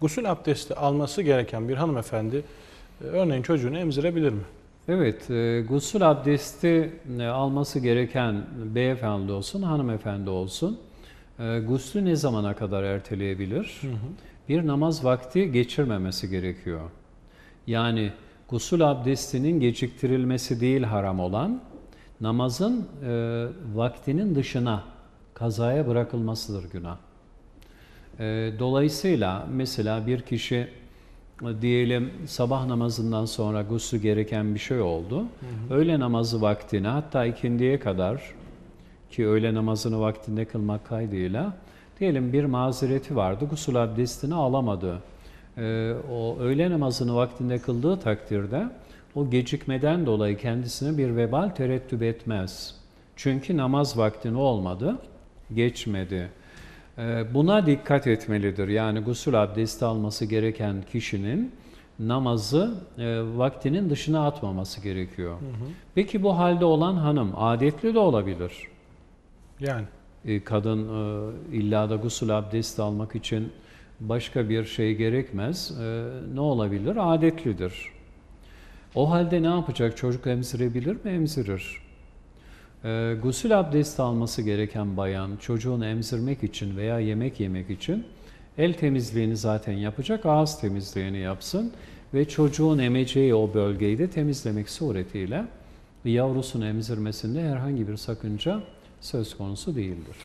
Gusül abdesti alması gereken bir hanımefendi e, örneğin çocuğunu emzirebilir mi? Evet, e, gusül abdesti e, alması gereken beyefendi olsun, hanımefendi olsun, e, guslü ne zamana kadar erteleyebilir? Bir namaz vakti geçirmemesi gerekiyor. Yani gusül abdestinin geciktirilmesi değil haram olan, namazın e, vaktinin dışına, kazaya bırakılmasıdır günah. E, Dolayısıyla mesela bir kişi e, diyelim sabah namazından sonra gusül gereken bir şey oldu. Öğle namazı vaktine hatta ikindiye kadar ki öğle namazını vaktinde kılmak kaydıyla diyelim bir mazereti vardı gusül abdestini alamadı. E, o öğle namazını vaktinde kıldığı takdirde o gecikmeden dolayı kendisine bir vebal terettüp etmez. Çünkü namaz vakti ne olmadı? Geçmedi. Ee, Buna dikkat etmelidir. Yani gusül abdesti alması gereken kişinin namazı e, vaktinin dışına atmaması gerekiyor. Peki bu halde olan hanım adetli de olabilir. Yani E, Kadın e, illa da gusül abdesti almak için başka bir şey gerekmez. E, Ne olabilir? Adetlidir. O halde ne yapacak? Çocuk emzirebilir mi? Emzirir. E, gusül abdesti alması gereken bayan çocuğunu emzirmek için veya yemek yemek için el temizliğini zaten yapacak, ağız temizliğini yapsın ve çocuğun emeceği o bölgeyi de temizlemek suretiyle yavrusunu emzirmesinde herhangi bir sakınca söz konusu değildir.